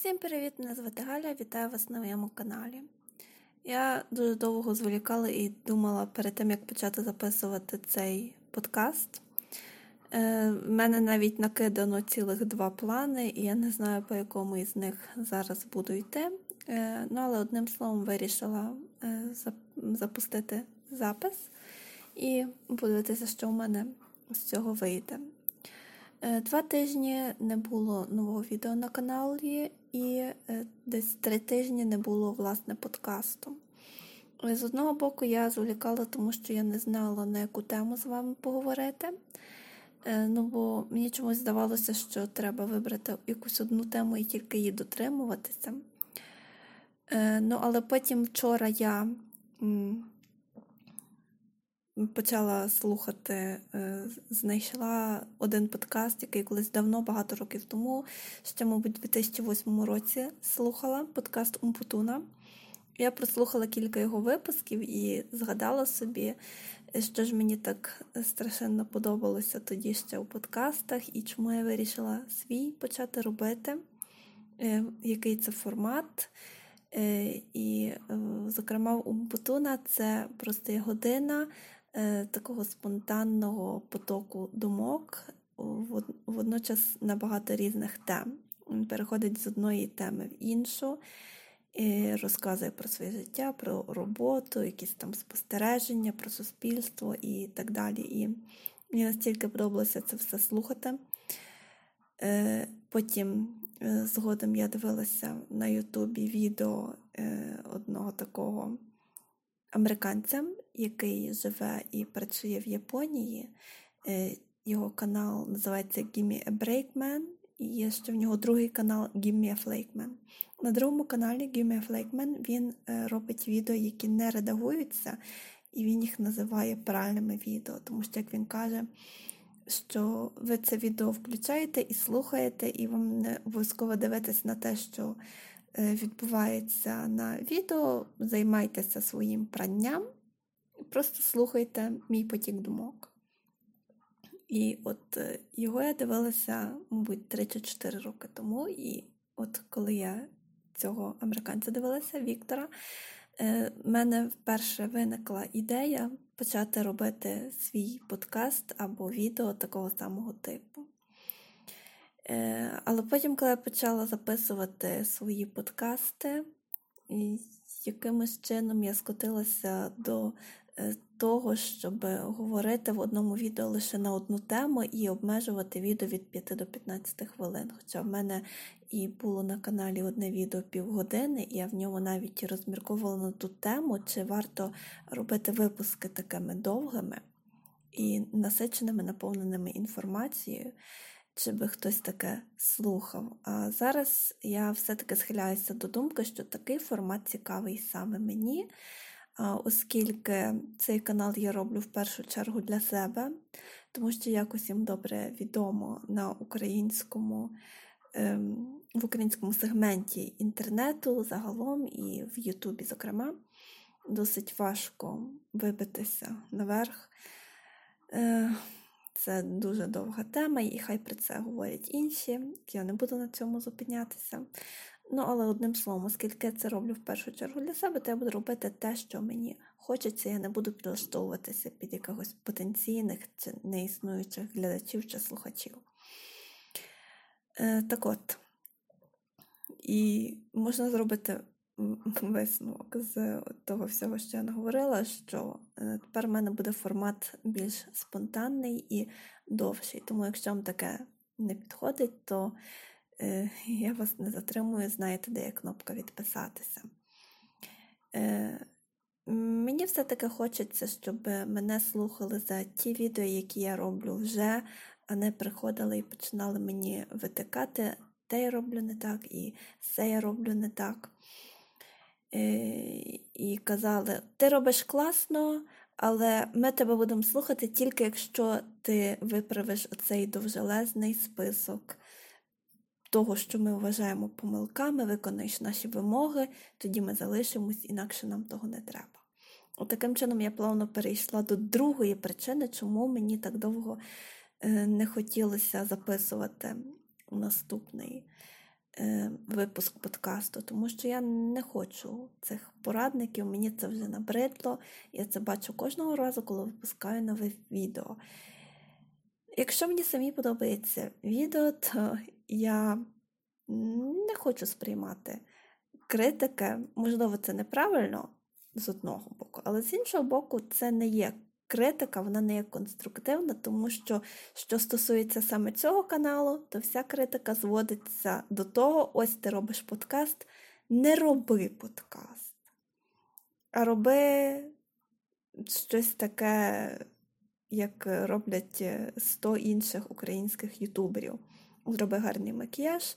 Всім привіт! Мене звати Галя, вітаю вас на моєму каналі. Я дуже довго зволікала і думала перед тим, як почати записувати цей подкаст. Е, в мене навіть накидано цілих два плани, і я не знаю, по якому із них зараз буду йти. Е, ну, але одним словом вирішила е, запустити запис і подивитися, що в мене з цього вийде. Е, два тижні не було нового відео на каналі, і е, десь три тижні не було власне подкасту. Е, з одного боку, я зволікала, тому що я не знала, на яку тему з вами поговорити. Ну, бо мені чомусь здавалося, що треба вибрати якусь одну тему і тільки її дотримуватися. Ну, але потім вчора я почала слухати, е, знайшла один подкаст, який колись давно, багато років тому, ще, мабуть, у 2008 році слухала подкаст Умпутуна. Я прослухала кілька його випусків і згадала собі, що ж мені так страшенно подобалося тоді ще у подкастах, і чому я вирішила свій почати робити, е, який це формат. Е, і, зокрема, Умпутуна це просто година такого спонтанного потоку думок, водночас на багато різних тем. Він переходить з одної теми в іншу, і розказує про своє життя, про роботу, якісь там спостереження, про суспільство і так далі. І мені настільки подобалося це все слухати. Е, потім е, згодом я дивилася на Ютубі відео одного такого американцем, який живе і працює в Японії. Е, його канал називається Gimme a Breakman, і є ще в нього другий канал Gimme a Flakeman. На другому каналі Gimme a Flakeman він е, робить відео, які не редагуються, і він їх називає правильними відео, тому що, як він каже, що ви це відео включаєте і слухаєте, і вам не обов'язково дивитись на те, що Е, відбувається на відео, займайтеся своїм пранням, просто слухайте мій потік думок. І от е, його я дивилася, мабуть, 3-4 роки тому. І от коли я цього американця дивилася, Віктора, е, в мене вперше виникла ідея почати робити свій подкаст або відео такого самого типу. Е, але потім, коли я почала записувати свої подкасти, якимось чином я скотилася до того, щоб говорити в одному відео лише на одну тему і обмежувати відео від 5 до 15 хвилин. Хоча в мене і було на каналі одне відео півгодини, і я в ньому навіть розмірковувала на ту тему, чи варто робити випуски такими довгими і насиченими, наповненими інформацією чи би хтось таке слухав. А зараз я все-таки схиляюся до думки, що такий формат цікавий саме мені, оскільки цей канал я роблю в першу чергу для себе, тому що якось їм добре відомо на українському. Ем, в українському сегменті інтернету загалом і в Ютубі, зокрема, досить важко вибитися наверх. Е, це дуже довга тема, і хай про це говорять інші. Я не буду на цьому зупинятися. Ну, але одним словом, оскільки я це роблю в першу чергу для себе, то я буду робити те, що мені хочеться. Я не буду підлаштовуватися під якихось потенційних чи неіснуючих глядачів чи слухачів. Е, Так от, і можна зробити висновок з того всього, що я наговорила, що е, тепер в мене буде формат більш спонтанний і довший. Тому, якщо вам таке не підходить, то я вас не затримую, знаєте, де є кнопка відписатися. Е, Мені все-таки хочеться, щоб мене слухали за ті відео, які я роблю вже, а не приходили і починали мені витикати, те я роблю не так, і все я роблю не так. Е, і казали: ти робиш класно, але ми тебе будемо слухати тільки якщо ти виправиш оцей довжелезний список того, що ми вважаємо помилками, виконаєш наші вимоги, тоді ми залишимось, інакше нам того не треба. От таким чином я плавно перейшла до другої причини, чому мені так довго е, не хотілося записувати наступний е, випуск подкасту, тому що я не хочу цих порадників, мені це вже набридло. Я це бачу кожного разу, коли випускаю нове відео. Якщо мені самі подобається відео, то я не хочу сприймати критики. Можливо, це неправильно з одного боку, але з іншого боку, це не є критика, вона не є конструктивна, тому що, що стосується саме цього каналу, то вся критика зводиться до того: ось ти робиш подкаст, не роби подкаст, а роби щось таке, як роблять 100 інших українських ютуберів. Зроби гарний макіяж,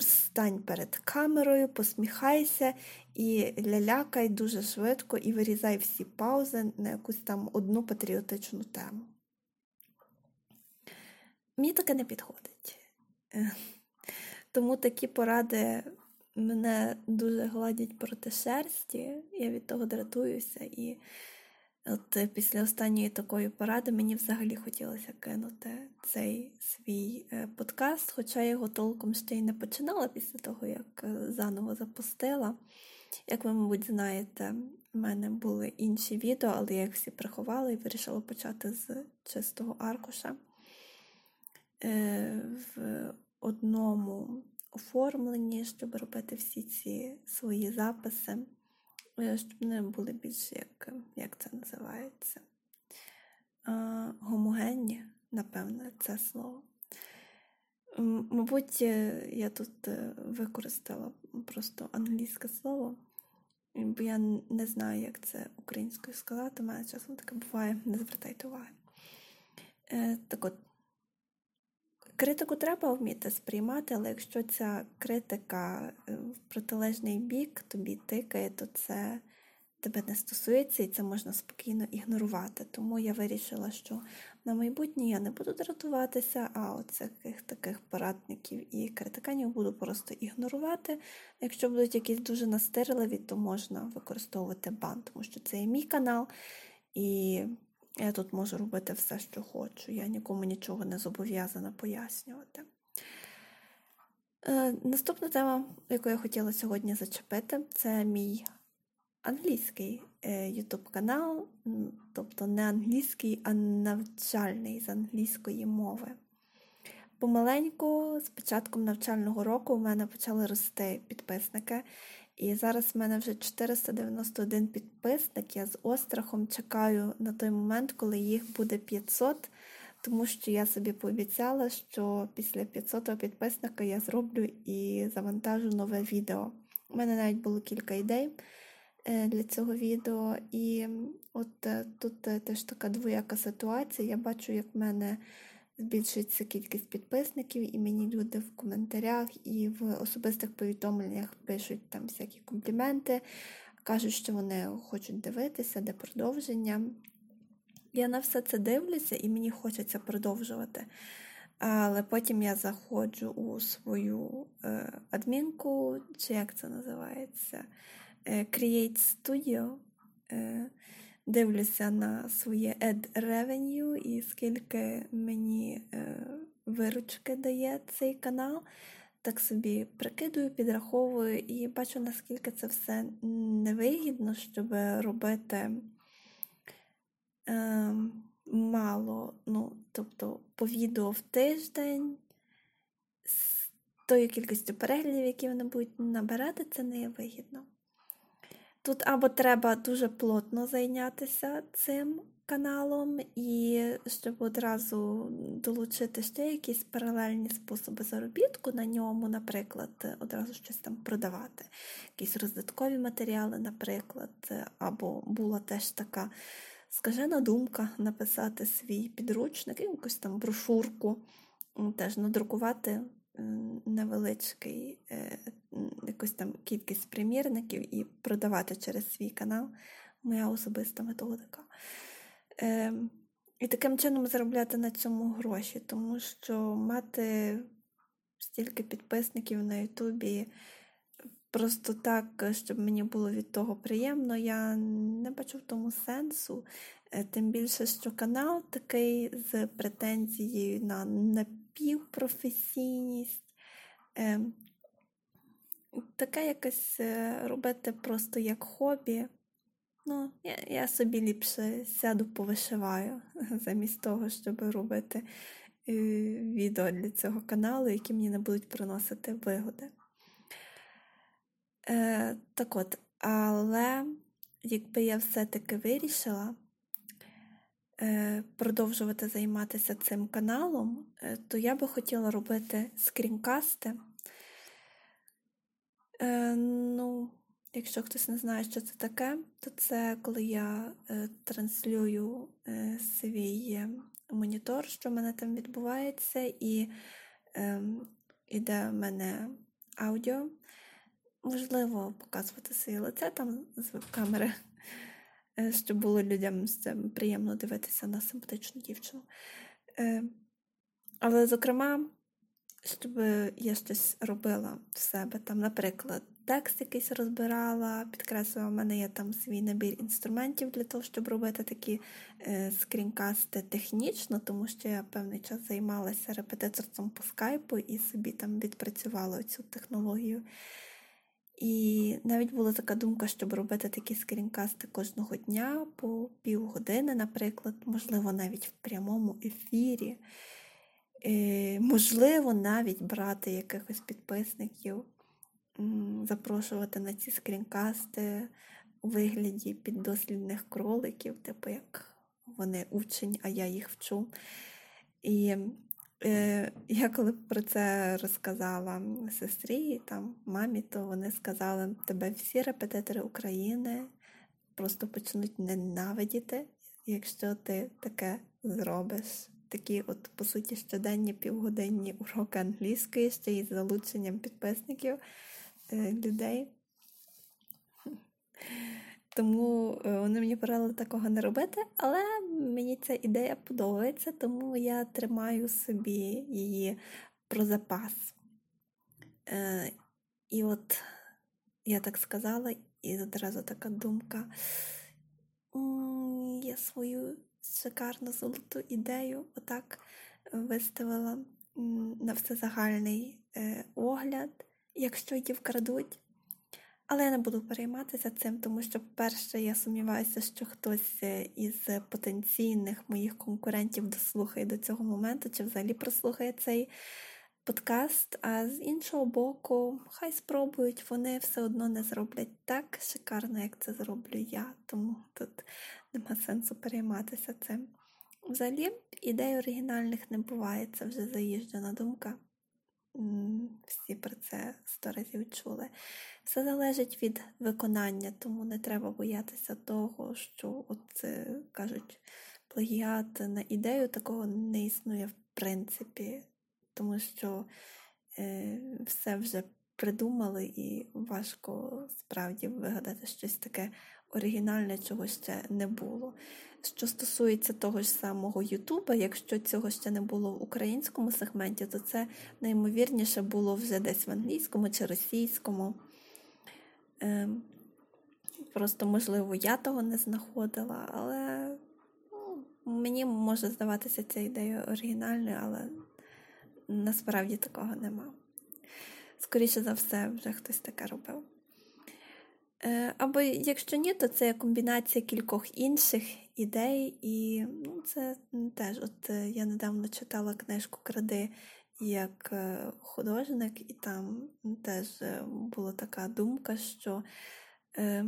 стань перед камерою, посміхайся і лялякай дуже швидко і вирізай всі паузи на якусь там одну патріотичну тему. Мені таке не підходить. Тому такі поради мене дуже гладять проти шерсті, я від того дратуюся і От е, після останньої такої поради мені взагалі хотілося кинути цей свій е, подкаст, хоча я його толком ще й не починала після того, як е, заново запустила. Як ви, мабуть, знаєте, в мене були інші відео, але я їх всі приховала і вирішила почати з чистого аркуша. В одному оформленні, щоб робити всі ці свої записи. Е, щоб вони були більш як як це називається? Гомогенні, напевне, це слово. Мабуть, е, я тут е, використала просто англійське слово, бо я не знаю, як це українською сказати. У мене часом таке буває, не звертайте уваги. Так от, Критику треба вміти сприймати, але якщо ця критика е, в протилежний бік тобі тикає, то це тебе не стосується і це можна спокійно ігнорувати. Тому я вирішила, що на майбутнє я не буду дратуватися, а оцих таких порадників і критиканів буду просто ігнорувати. Якщо будуть якісь дуже настирливі, то можна використовувати бан, тому що це є мій канал. і я тут можу робити все, що хочу. Я нікому нічого не зобов'язана пояснювати. Е, Наступна тема, яку я хотіла сьогодні зачепити, це мій англійський е, YouTube канал, тобто не англійський, а навчальний з англійської мови. Помаленьку, з початком навчального року, у мене почали рости підписники. І зараз в мене вже 491 підписник. Я з острахом чекаю на той момент, коли їх буде 500, тому що я собі пообіцяла, що після 500 підписника я зроблю і завантажу нове відео. У мене навіть було кілька ідей е, для цього відео. І от е, тут е, теж така двояка ситуація. Я бачу, як в мене збільшується кількість підписників, і мені люди в коментарях і в особистих повідомленнях пишуть там всякі компліменти, кажуть, що вони хочуть дивитися, де продовження. Я на все це дивлюся і мені хочеться продовжувати. Але потім я заходжу у свою е, адмінку, чи як це називається, е, Create Studio. Е, дивлюся на своє ad revenue і скільки мені е, виручки дає цей канал. Так собі прикидую, підраховую і бачу, наскільки це все невигідно, щоб робити е, мало, ну, тобто по відео в тиждень. З тою кількістю переглядів, які вони будуть набирати, це не є вигідно. Тут або треба дуже плотно зайнятися цим каналом, і щоб одразу долучити ще якісь паралельні способи заробітку на ньому, наприклад, одразу щось там продавати, якісь роздаткові матеріали, наприклад, або була теж така скажена думка написати свій підручник, якусь там брошурку, теж надрукувати невеличкий е, якусь там кількість примірників і продавати через свій канал. Моя особиста методика. Ем, і таким чином заробляти на цьому гроші, тому що мати стільки підписників на Ютубі просто так, щоб мені було від того приємно, я не бачу в тому сенсу. Е, тим більше, що канал такий з претензією на напівпрофесійність. Ем, таке якось е, робити просто як хобі. Ну, я, я собі ліпше сяду повишиваю, замість того, щоб робити е, відео для цього каналу, які мені не будуть приносити вигоди. Е, Так от, але якби я все-таки вирішила е, продовжувати займатися цим каналом, е, то я би хотіла робити скрінкасти. Е, ну, Якщо хтось не знає, що це таке, то це коли я е, транслюю е, свій монітор, що в мене там відбувається, і е, іде в мене аудіо. Можливо, показувати своє лице там з веб-камери, е, щоб було людям з цим приємно дивитися на симпатичну дівчину. Е, але, зокрема, щоб я щось робила в себе, там, наприклад, текст якийсь розбирала, підкреслила, в мене є там свій набір інструментів для того, щоб робити такі е, скрінкасти технічно, тому що я певний час займалася репетиторством по скайпу і собі там відпрацювала цю технологію. І навіть була така думка, щоб робити такі скрінкасти кожного дня по півгодини, наприклад, можливо, навіть в прямому ефірі. Е, можливо, навіть брати якихось підписників, запрошувати на ці скрінкасти у вигляді піддослідних кроликів, типу як вони учень, а я їх вчу. І я коли про це розказала сестрі, там, мамі, то вони сказали, тебе всі репетитори України просто почнуть ненавидіти, якщо ти таке зробиш такі, от, по суті, щоденні півгодинні уроки англійської ще із залученням підписників е, людей. Тому е, вони мені порадили такого не робити, але мені ця ідея подобається, тому я тримаю собі її про запас. Е, І от я так сказала, і одразу така думка. Я свою шикарну золоту ідею отак виставила на всезагальний е, огляд, якщо її вкрадуть. Але я не буду перейматися цим, тому що, по-перше, я сумніваюся, що хтось е, із потенційних моїх конкурентів дослухає до цього моменту, чи взагалі прослухає цей подкаст. А з іншого боку, хай спробують, вони все одно не зроблять так шикарно, як це зроблю я. Тому тут нема сенсу перейматися цим. Взагалі, ідей оригінальних не буває, це вже заїжджена думка. Всі про це сто разів чули. Все залежить від виконання, тому не треба боятися того, що от кажуть, плагіат на ідею такого не існує в принципі, тому що е, все вже придумали і важко справді вигадати щось таке оригінальне, чого ще не було. Що стосується того ж самого Ютуба, якщо цього ще не було в українському сегменті, то це неймовірніше було вже десь в англійському чи російському. Ем, Просто, можливо, я того не знаходила, але ну, мені може здаватися ця ідея оригінальною, але насправді такого нема. Скоріше за все, вже хтось таке робив. Е, або якщо ні, то це комбінація кількох інших ідей, і ну, це теж, от е, я недавно читала книжку Кради як е, художник, і там теж була така думка, що е,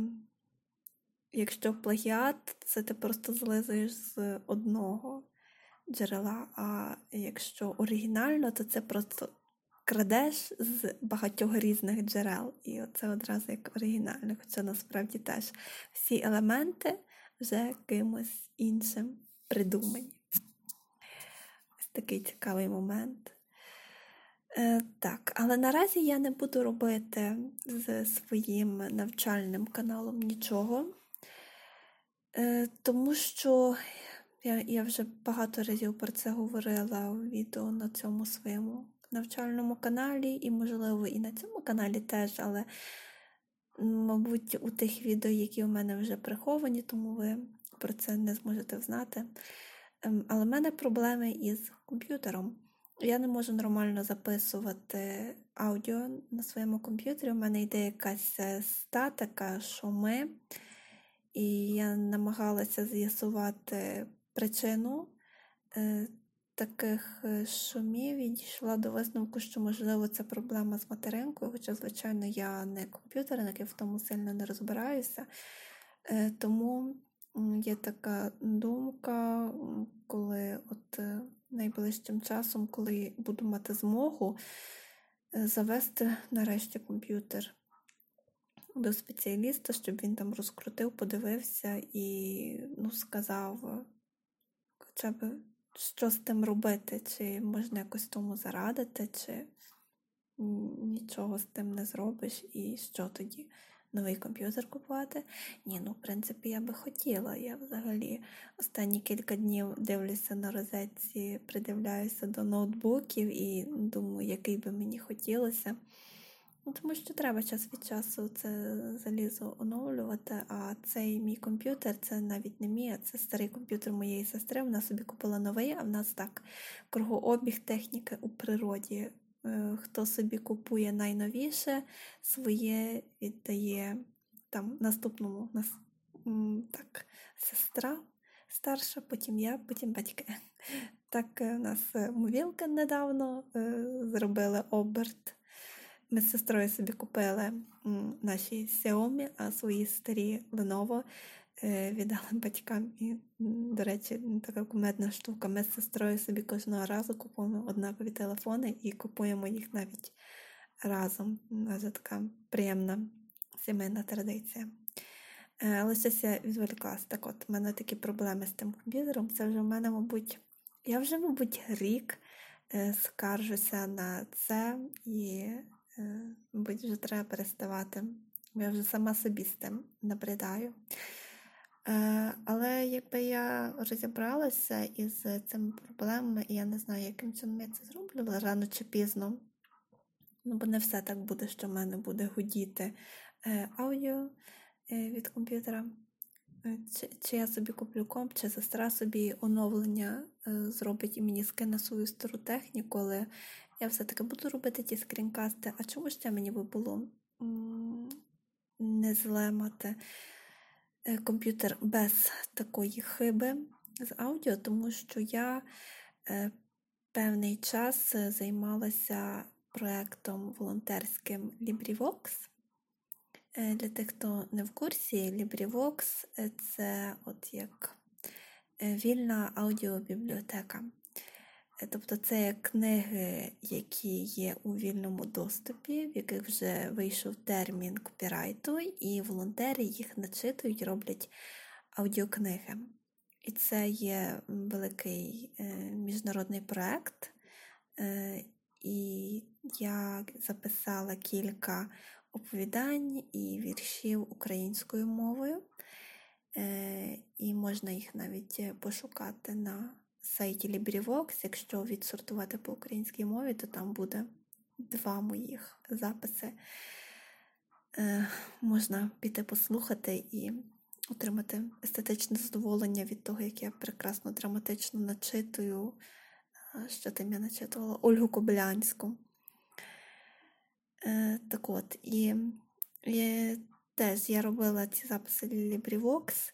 якщо плагіат, це ти просто злизуєш з одного джерела, а якщо оригінально, то це просто крадеш з багатьох різних джерел. І це одразу як оригінально, хоча насправді теж всі елементи вже кимось іншим придумані. Ось такий цікавий момент. Е, Так, але наразі я не буду робити з своїм навчальним каналом нічого, е, тому що я я вже багато разів про це говорила у відео на цьому своєму навчальному каналі, і, можливо, і на цьому каналі теж, але, мабуть, у тих відео, які у мене вже приховані, тому ви про це не зможете знати. Ем, але в мене проблеми із комп'ютером. я не можу нормально записувати аудіо на своєму комп'ютері. У мене йде якась е, статика, шуми, і я намагалася з'ясувати причину е, таких е, шумів і дійшла до висновку, що, можливо, це проблема з материнкою, хоча, звичайно, я не комп'ютерник, я в тому сильно не розбираюся. Тому є така думка, коли от найближчим часом, коли буду мати змогу, е, завести нарешті комп'ютер до спеціаліста, щоб він там розкрутив, подивився і ну, сказав, хоча б що з тим робити, чи можна якось тому зарадити, чи нічого з тим не зробиш, і що тоді новий комп'ютер купувати. Ні, ну в принципі я би хотіла. Я взагалі останні кілька днів дивлюся на розетці, придивляюся до ноутбуків і думаю, який би мені хотілося. Ну, Тому що треба час від часу це залізо оновлювати. А цей мій комп'ютер це навіть не мій, а це старий комп'ютер моєї сестри. Вона собі купила новий, а в нас так кругообіг техніки у природі. Е, хто собі купує найновіше, своє віддає там наступному нас, так, сестра старша, потім я, потім батьки. Так, е, у нас е, мовілка недавно зробили оберт. Ми з сестрою собі купили наші Xiaomi, а свої старі Lenovo Е, віддали батькам. І, до речі, така кумедна штука. Ми з сестрою собі кожного разу купуємо однакові телефони і купуємо їх навіть разом. Це така приємна сімейна традиція. Е, але щось я відволіклася. Так от, в мене такі проблеми з тим комп'ютером. Це вже в мене, мабуть, я вже, мабуть, рік е, скаржуся на це і, мабуть, вже треба переставати. Я вже сама собі з тим набридаю. Е, але якби я розібралася із цими проблемами, і я не знаю, яким чином я це зроблю, але рано чи пізно. Ну, бо не все так буде, що в мене буде гудіти е, аудіо е, від комп'ютера. Чи, чи я собі куплю комп, чи сестра собі оновлення зробить і мені скине свою стару техніку, але я все-таки буду робити ті скрінкасти. А чому ще мені би було не злемати? Е, комп'ютер без такої хиби з аудіо, тому що я е, певний час е, займалася проєктом волонтерським LibriVox. Для тих, хто не в курсі, LibriVox це от як вільна аудіобібліотека. Тобто це книги, які є у вільному доступі, в яких вже вийшов термін копірайту, і волонтери їх начитують, роблять аудіокниги. І це є великий е, міжнародний проєкт. Е, і я записала кілька оповідань і віршів українською мовою, е, і можна їх навіть пошукати на сайті LibriVox, якщо відсортувати по українській мові, то там буде два моїх записи. Е, Можна піти послухати і отримати естетичне задоволення від того, як я прекрасно драматично начитую, е, що тим я начитувала Ольгу Кобилянську. Е, Так от, і, і теж я робила ці записи для LibriVox.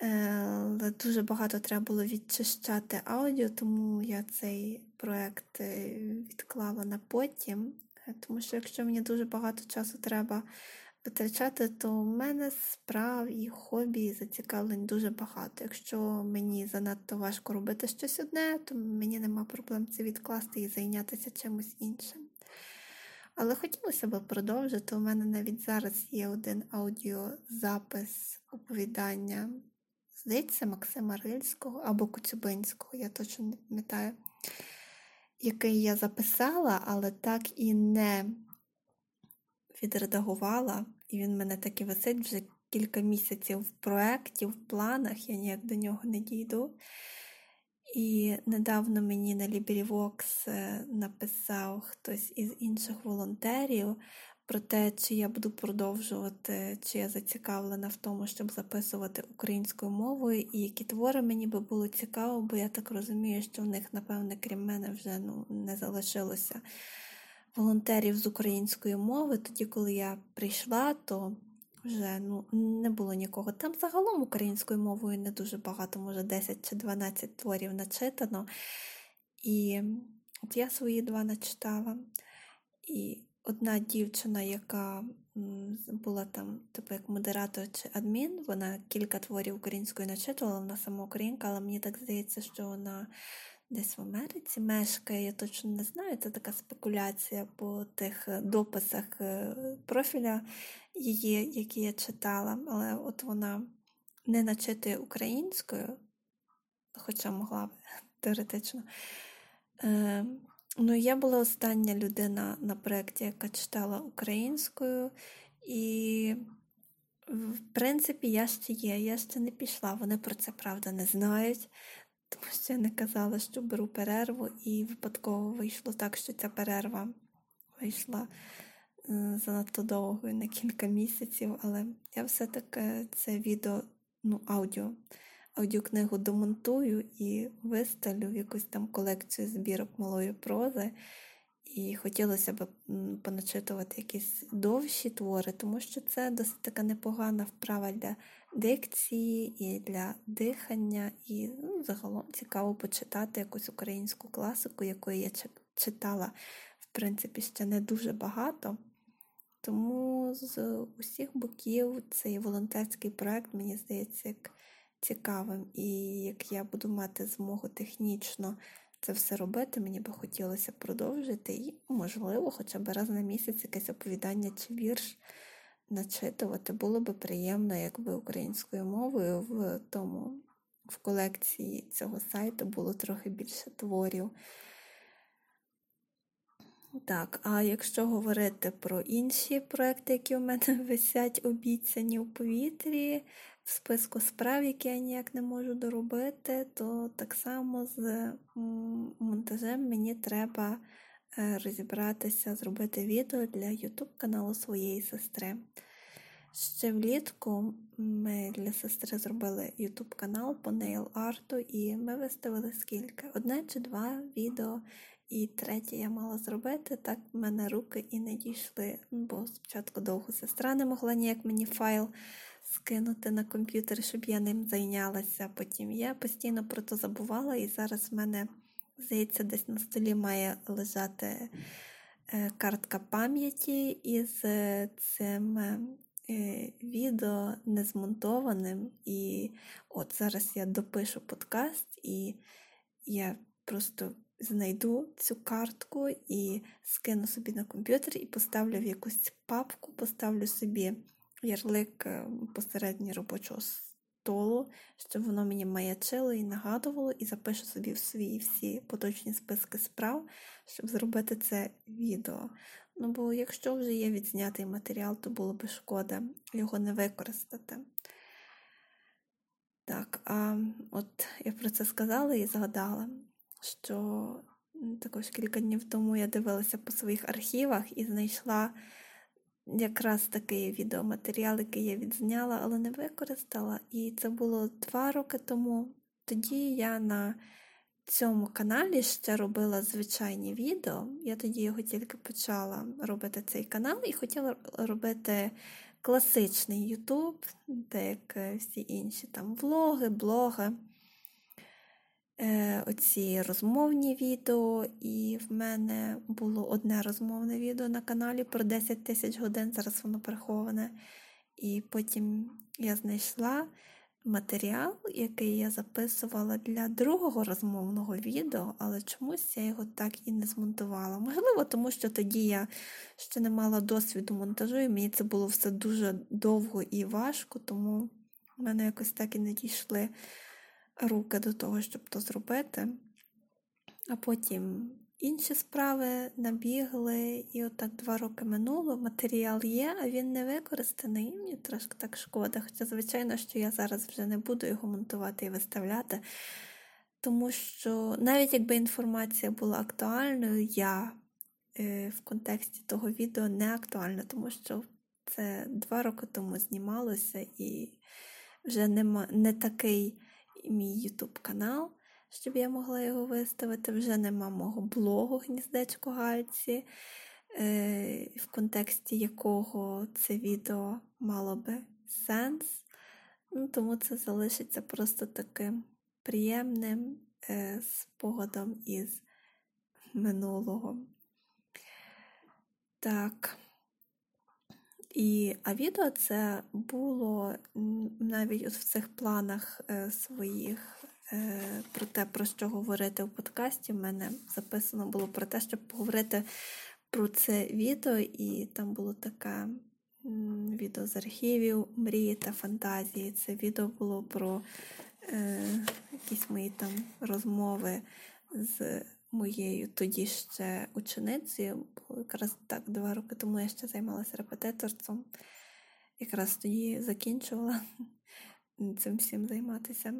Але дуже багато треба було відчищати аудіо, тому я цей проект е, відклала на потім. Е, тому що якщо мені дуже багато часу треба витрачати, то в мене справ і хобі, і зацікавлень дуже багато. Якщо мені занадто важко робити щось одне, то мені нема проблем це відкласти і зайнятися чимось іншим. Але хотілося б продовжити. У мене навіть зараз є один аудіозапис оповідання здається, Максима Рильського або Коцюбинського, я точно не пам'ятаю, який я записала, але так і не відредагувала. І він мене так і висить вже кілька місяців в проєкті, в планах, я ніяк до нього не дійду. І недавно мені на LibriVox е, написав хтось із інших волонтерів про те, чи я буду продовжувати, чи я зацікавлена в тому, щоб записувати українською мовою, і які твори мені би було цікаво, бо я так розумію, що в них, напевне, крім мене, вже ну, не залишилося волонтерів з української мови. Тоді, коли я прийшла, то вже ну, не було нікого. Там загалом українською мовою не дуже багато, може 10 чи 12 творів начитано. І от я свої два начитала. І одна дівчина, яка була там, типу як модератор чи адмін, вона кілька творів українською начитувала, вона сама українка, але мені так здається, що вона десь в Америці мешкає, я точно не знаю, це така спекуляція по тих е, дописах е, профіля її, які я читала, але от вона не начитує українською, хоча могла б теоретично. Ну, я була остання людина на проєкті, яка читала українською, і, в принципі, я ще є, я ще не пішла. Вони про це правда не знають, тому що я не казала, що беру перерву, і випадково вийшло так, що ця перерва вийшла е, занадто довгою на кілька місяців, але я все-таки це відео, ну, аудіо аудіокнигу домонтую і виставлю в якусь там колекцію збірок малої прози. І хотілося б поначитувати якісь довші твори, тому що це досить така непогана вправа для дикції і для дихання, і ну, загалом цікаво почитати якусь українську класику, якої я читала, в принципі, ще не дуже багато. Тому з усіх боків цей волонтерський проект, мені здається, як цікавим. І як я буду мати змогу технічно це все робити, мені би хотілося продовжити і, можливо, хоча б раз на місяць якесь оповідання чи вірш начитувати. Було би приємно, якби українською мовою в тому, в колекції цього сайту було трохи більше творів. Так, а якщо говорити про інші проекти, які у мене висять обіцяні у повітрі, в списку справ, які я ніяк не можу доробити, то так само з монтажем мені треба е, розібратися, зробити відео для YouTube каналу своєї сестри. Ще влітку ми для сестри зробили YouTube канал по нейл арту, і ми виставили скільки? Одне чи два відео. І третє я мала зробити, так в мене руки і не дійшли, бо спочатку довго сестра не могла ніяк мені файл скинути на комп'ютер, щоб я ним зайнялася. Потім я постійно про це забувала, і зараз в мене, здається, десь на столі має лежати е, картка пам'яті із е, цим е, відео незмонтованим. І от зараз я допишу подкаст, і я просто. Знайду цю картку і скину собі на комп'ютер і поставлю в якусь папку, поставлю собі ярлик е, посередній робочого столу, щоб воно мені маячило і нагадувало, і запишу собі в свої всі поточні списки справ, щоб зробити це відео. Ну, бо якщо вже є відзнятий матеріал, то було би шкода його не використати. Так, а от я про це сказала і згадала, що також кілька днів тому я дивилася по своїх архівах і знайшла якраз такий відеоматеріал, який я відзняла, але не використала. І це було два роки тому. Тоді я на цьому каналі ще робила звичайні відео. Я тоді його тільки почала робити цей канал і хотіла робити класичний YouTube, де як всі інші там влоги, блоги е, оці розмовні відео, і в мене було одне розмовне відео на каналі про 10 тисяч годин, зараз воно приховане. І потім я знайшла матеріал, який я записувала для другого розмовного відео, але чомусь я його так і не змонтувала. Можливо, тому що тоді я ще не мала досвіду монтажу, і мені це було все дуже довго і важко, тому в мене якось так і не дійшли руки до того, щоб то зробити. А потім інші справи набігли, і отак два роки минуло. Матеріал є, а він не використаний. І мені трошки так шкода. Хоча, звичайно, що я зараз вже не буду його монтувати і виставляти. Тому що навіть якби інформація була актуальною, я е, в контексті того відео не актуальна, тому що це два роки тому знімалося і вже нема, не такий мій YouTube канал, щоб я могла його виставити. Вже нема мого блогу Гніздечко Гальці, е, в контексті якого це відео мало би сенс. Ну, Тому це залишиться просто таким приємним е, спогадом із минулого. Так. І, А відео це було навіть от в цих планах е, своїх е, про те, про що говорити в подкасті. В мене записано було про те, щоб поговорити про це відео, і там було таке відео з архівів, мрії та фантазії. Це відео було про е, якісь мої там розмови з моєю тоді ще ученицею, бо якраз так два роки тому я ще займалася репетиторством, якраз тоді закінчувала цим всім займатися.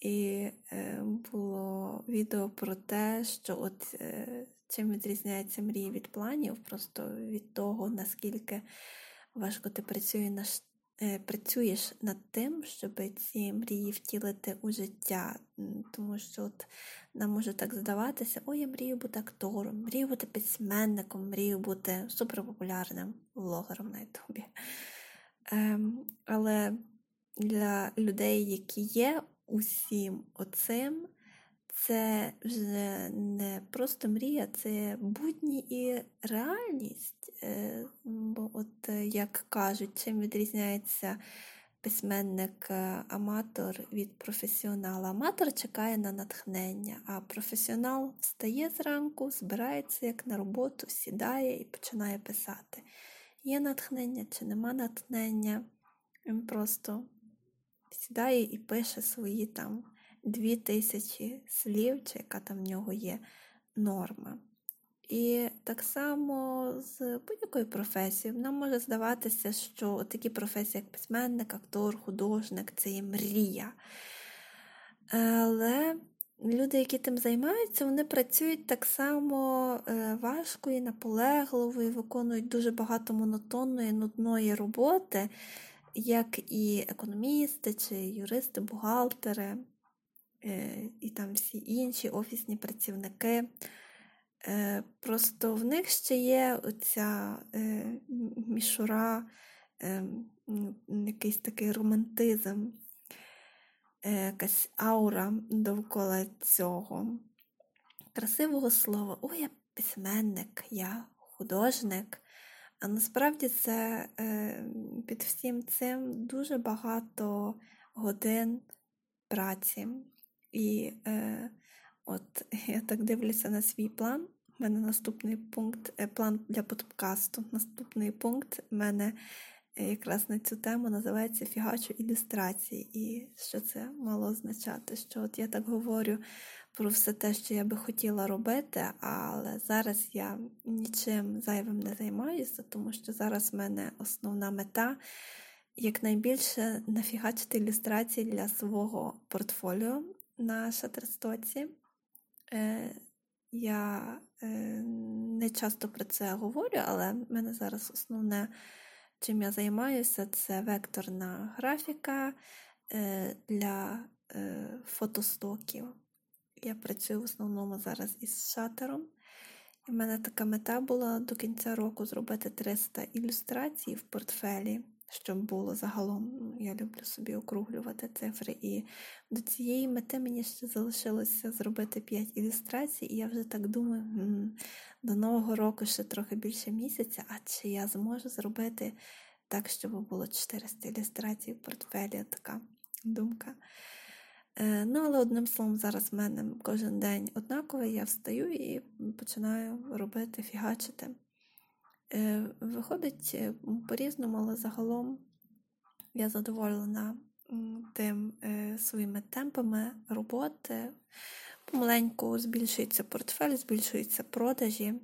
І е, було відео про те, що от е, чим відрізняється мрії від планів, просто від того, наскільки важко ти працює на, працюєш над тим, щоб ці мрії втілити у життя. Тому що от нам може так здаватися, ой, я мрію бути актором, мрію бути письменником, мрію бути суперпопулярним влогером на Ютубі. Ем, але для людей, які є усім оцим, це вже не просто мрія, це будні і реальність. Е, бо, от як кажуть, чим відрізняється письменник-аматор е, від професіонала. Аматор чекає на натхнення, а професіонал встає зранку, збирається як на роботу, сідає і починає писати. Є натхнення чи нема натхнення, він просто сідає і пише свої там дві тисячі слів, чи яка там в нього є норма. І так само з будь-якою професією нам може здаватися, що такі професії, як письменник, актор, художник це є мрія. Але люди, які тим займаються, вони працюють так само е, важко і наполегливо, і виконують дуже багато монотонної, нудної роботи, як і економісти, чи юристи, бухгалтери, і там всі інші офісні працівники. Е, просто в них ще є оця е, мішура, е, якийсь такий романтизм, якась аура довкола цього красивого слова. О, я письменник, я художник. А насправді це під всім цим дуже багато годин праці. І От я так дивлюся на свій план. У мене наступний пункт, е, план для подкасту. Наступний пункт у мене е, якраз на цю тему називається Фігачу ілюстрації. І що це мало означати? Що от я так говорю про все те, що я би хотіла робити, але зараз я нічим зайвим не займаюся, тому що зараз в мене основна мета якнайбільше нафігачити ілюстрації для свого портфоліо на шатерстоці. Е, я е, не часто про це говорю, але в мене зараз основне, чим я займаюся, це векторна графіка е, для фотостоків. Я працюю в основному зараз із шатером. І в мене така мета була до кінця року зробити 300 ілюстрацій в портфелі щоб було загалом. Я люблю собі округлювати цифри. І до цієї мети мені ще залишилося зробити 5 ілюстрацій, і я вже так думаю, до Нового року ще трохи більше місяця, а чи я зможу зробити так, щоб було 400 ілюстрацій в портфелі, така думка. Е, ну, але одним словом, зараз в мене кожен день однаковий, я встаю і починаю робити, фігачити. Е, виходить е, по-різному, але загалом я задоволена тим е, своїми темпами роботи. Помаленьку збільшується портфель, збільшуються продажі.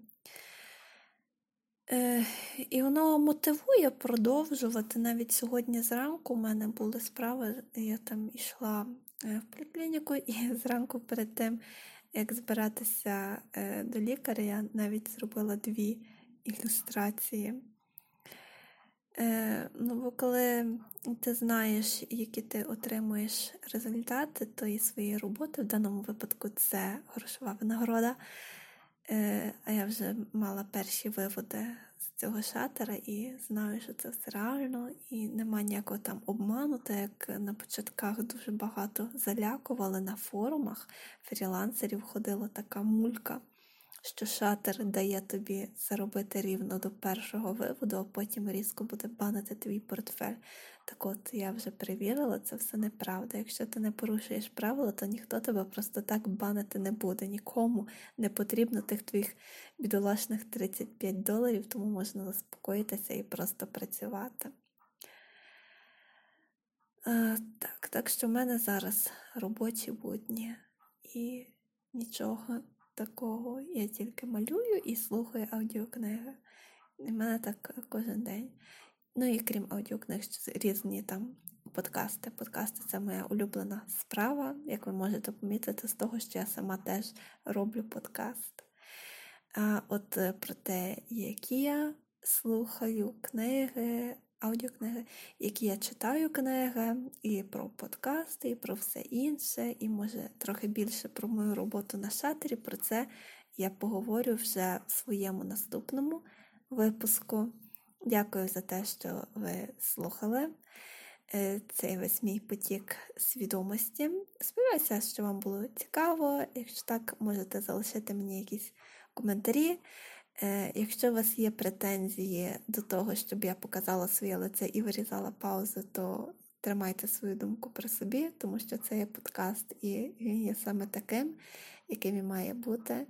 І воно мотивує продовжувати. Навіть сьогодні зранку у мене були справи, я там йшла в поліклініку, і зранку перед тим, як збиратися до лікаря, я навіть зробила дві ілюстрації. Е, ну, бо коли ти знаєш, які ти отримуєш результати тої своєї роботи, в даному випадку це грошова винагорода. Е, а я вже мала перші виводи з цього шатера і знаю, що це все реально, і нема ніякого там обману, так як на початках дуже багато залякували на форумах фрілансерів ходила така мулька що шатер дає тобі заробити рівно до першого виводу, а потім різко буде банити твій портфель. Так от я вже перевірила, це все неправда. Якщо ти не порушуєш правила, то ніхто тебе просто так банити не буде. Нікому не потрібно тих твоїх бідолашних 35 доларів, тому можна заспокоїтися і просто працювати. Е, так, так що в мене зараз робочі будні і нічого такого. Я тільки малюю і слухаю аудіокниги. І мене так кожен день. Ну і крім аудіокниг, різні там подкасти. Подкасти це моя улюблена справа, як ви можете помітити, з того, що я сама теж роблю подкаст. А от е, про те, які я слухаю книги, аудіокниги, які я читаю книги, і про подкасти, і про все інше, і може трохи більше про мою роботу на шатері. Про це я поговорю вже в своєму наступному випуску. Дякую за те, що ви слухали е, цей весь мій потік свідомості. Сподіваюся, що вам було цікаво. Якщо так, можете залишити мені якісь коментарі. Е, якщо у вас є претензії до того, щоб я показала своє лице і вирізала паузи, то тримайте свою думку при собі, тому що це є подкаст, і він є саме таким, яким і має бути.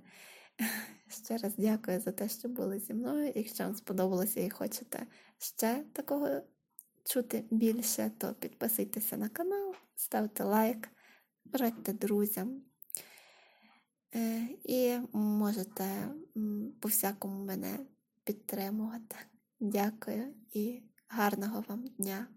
Ще раз дякую за те, що були зі мною. Якщо вам сподобалося і хочете ще такого чути більше, то підписуйтеся на канал, ставте лайк, радьте друзям. Е, і можете по всякому мене підтримувати. Дякую і гарного вам дня!